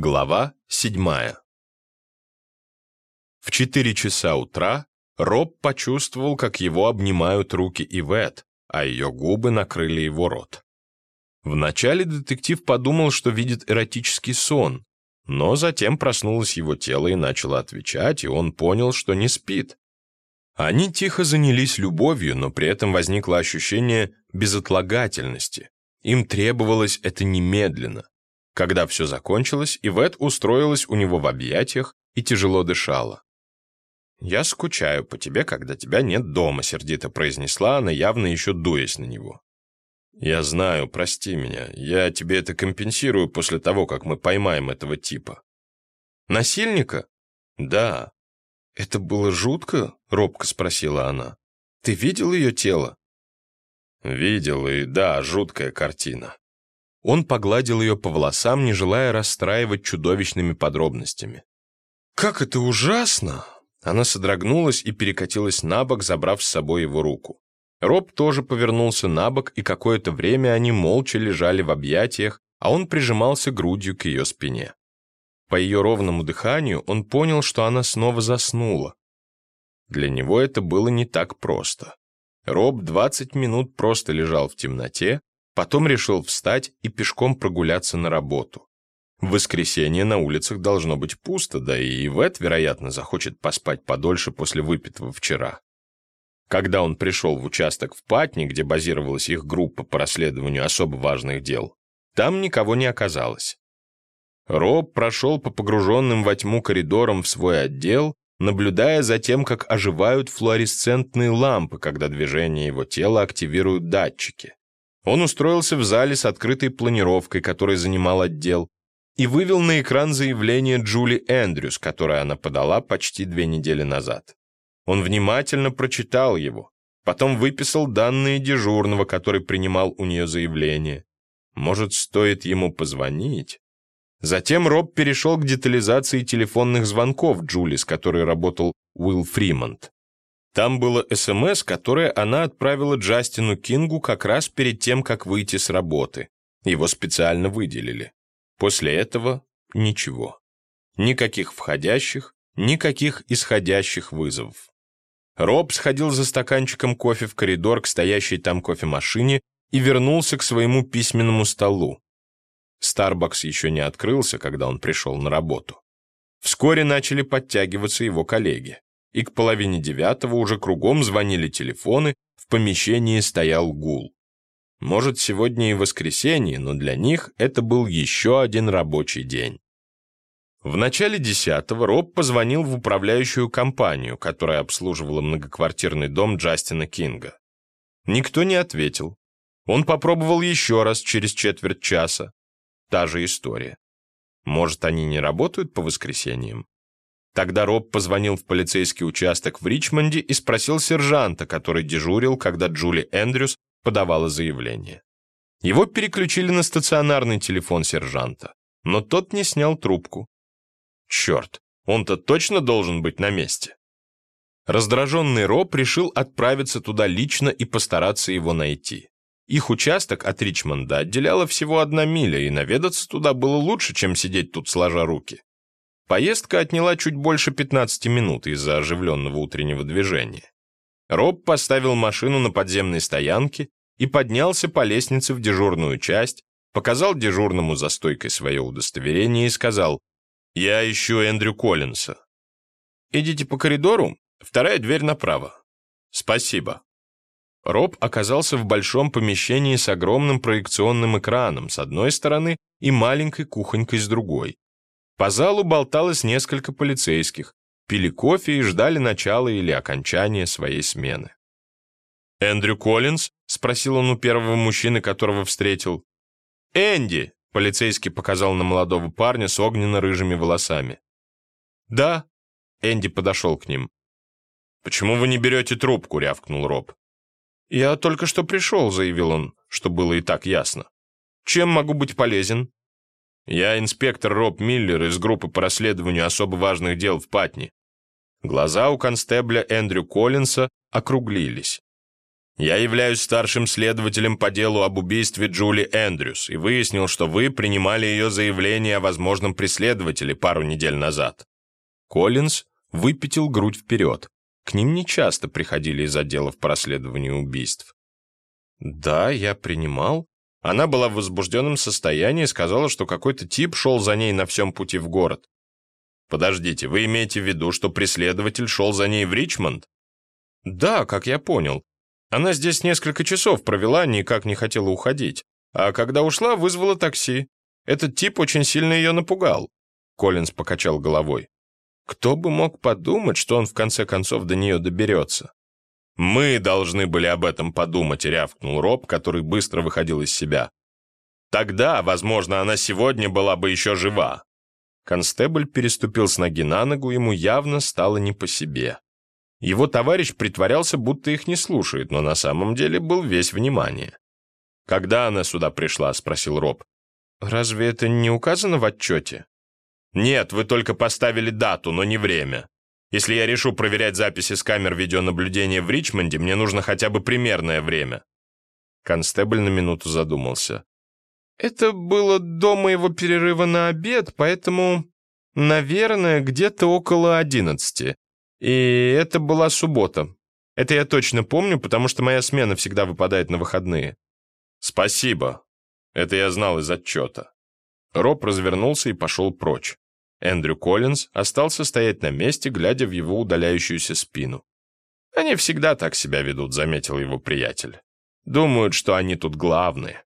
Глава седьмая. В четыре часа утра Роб почувствовал, как его обнимают руки Ивет, а ее губы накрыли его рот. Вначале детектив подумал, что видит эротический сон, но затем проснулось его тело и начало отвечать, и он понял, что не спит. Они тихо занялись любовью, но при этом возникло ощущение безотлагательности. Им требовалось это немедленно. Когда все закончилось, Ивет устроилась у него в объятиях и тяжело дышала. «Я скучаю по тебе, когда тебя нет дома», — сердито произнесла она, явно еще дуясь на него. «Я знаю, прости меня. Я тебе это компенсирую после того, как мы поймаем этого типа». «Насильника?» «Да». «Это было жутко?» — робко спросила она. «Ты видел ее тело?» «Видел, и да, жуткая картина. Он погладил ее по волосам, не желая расстраивать чудовищными подробностями. «Как это ужасно!» Она содрогнулась и перекатилась на бок, забрав с собой его руку. Роб тоже повернулся на бок, и какое-то время они молча лежали в объятиях, а он прижимался грудью к ее спине. По ее ровному дыханию он понял, что она снова заснула. Для него это было не так просто. Роб 20 минут просто лежал в темноте, Потом решил встать и пешком прогуляться на работу. В воскресенье на улицах должно быть пусто, да и Ивет, вероятно, захочет поспать подольше после выпитого вчера. Когда он пришел в участок в Патне, где базировалась их группа по расследованию особо важных дел, там никого не оказалось. Роб прошел по погруженным во тьму коридорам в свой отдел, наблюдая за тем, как оживают флуоресцентные лампы, когда движение его тела активируют датчики. Он устроился в зале с открытой планировкой, которой занимал отдел, и вывел на экран заявление Джули Эндрюс, которое она подала почти две недели назад. Он внимательно прочитал его, потом выписал данные дежурного, который принимал у нее заявление. Может, стоит ему позвонить? Затем Роб перешел к детализации телефонных звонков Джули, с которой работал Уилл Фримонт. Там было СМС, которое она отправила Джастину Кингу как раз перед тем, как выйти с работы. Его специально выделили. После этого ничего. Никаких входящих, никаких исходящих вызовов. Роб сходил за стаканчиком кофе в коридор к стоящей там кофемашине и вернулся к своему письменному столу. Старбакс еще не открылся, когда он пришел на работу. Вскоре начали подтягиваться его коллеги и к половине девятого уже кругом звонили телефоны, в помещении стоял гул. Может, сегодня и воскресенье, но для них это был еще один рабочий день. В начале десятого Роб позвонил в управляющую компанию, которая обслуживала многоквартирный дом Джастина Кинга. Никто не ответил. Он попробовал еще раз через четверть часа. Та же история. Может, они не работают по воскресеньям? Тогда Роб позвонил в полицейский участок в Ричмонде и спросил сержанта, который дежурил, когда Джули Эндрюс подавала заявление. Его переключили на стационарный телефон сержанта, но тот не снял трубку. Черт, он-то точно должен быть на месте. Раздраженный Роб решил отправиться туда лично и постараться его найти. Их участок от Ричмонда отделяла всего одна миля, и наведаться туда было лучше, чем сидеть тут сложа руки. Поездка отняла чуть больше 15 минут из-за оживленного утреннего движения. Роб поставил машину на подземной стоянке и поднялся по лестнице в дежурную часть, показал дежурному за стойкой свое удостоверение и сказал «Я ищу Эндрю Коллинса». «Идите по коридору, вторая дверь направо». «Спасибо». Роб оказался в большом помещении с огромным проекционным экраном с одной стороны и маленькой кухонькой с другой. По залу болталось несколько полицейских, пили кофе и ждали начала или окончания своей смены. «Эндрю Коллинз?» — спросил он у первого мужчины, которого встретил. «Энди!» — полицейский показал на молодого парня с огненно-рыжими волосами. «Да». Энди подошел к ним. «Почему вы не берете трубку?» — рявкнул Роб. «Я только что пришел», — заявил он, что было и так ясно. «Чем могу быть полезен?» Я инспектор Роб Миллер из группы по расследованию особо важных дел в Патни. Глаза у констебля Эндрю Коллинса округлились. Я являюсь старшим следователем по делу об убийстве Джули Эндрюс и выяснил, что вы принимали ее заявление о возможном преследователе пару недель назад». Коллинз выпятил грудь вперед. К ним нечасто приходили из отделов по расследованию убийств. «Да, я принимал». Она была в возбужденном состоянии и сказала, что какой-то тип шел за ней на всем пути в город. «Подождите, вы имеете в виду, что преследователь шел за ней в Ричмонд?» «Да, как я понял. Она здесь несколько часов провела, никак не хотела уходить. А когда ушла, вызвала такси. Этот тип очень сильно ее напугал». Коллинз покачал головой. «Кто бы мог подумать, что он в конце концов до нее доберется?» «Мы должны были об этом подумать», — рявкнул Роб, который быстро выходил из себя. «Тогда, возможно, она сегодня была бы еще жива». Констебль переступил с ноги на ногу, ему явно стало не по себе. Его товарищ притворялся, будто их не слушает, но на самом деле был весь внимание. «Когда она сюда пришла?» — спросил Роб. «Разве это не указано в отчете?» «Нет, вы только поставили дату, но не время. Если я решу проверять записи с камер видеонаблюдения в Ричмонде, мне нужно хотя бы примерное время». Констебль на минуту задумался. «Это было до моего перерыва на обед, поэтому, наверное, где-то около одиннадцати. И это была суббота. Это я точно помню, потому что моя смена всегда выпадает на выходные». «Спасибо. Это я знал из отчета». Роб развернулся и пошел прочь. Эндрю Коллинз остался стоять на месте, глядя в его удаляющуюся спину. «Они всегда так себя ведут», — заметил его приятель. «Думают, что они тут главные».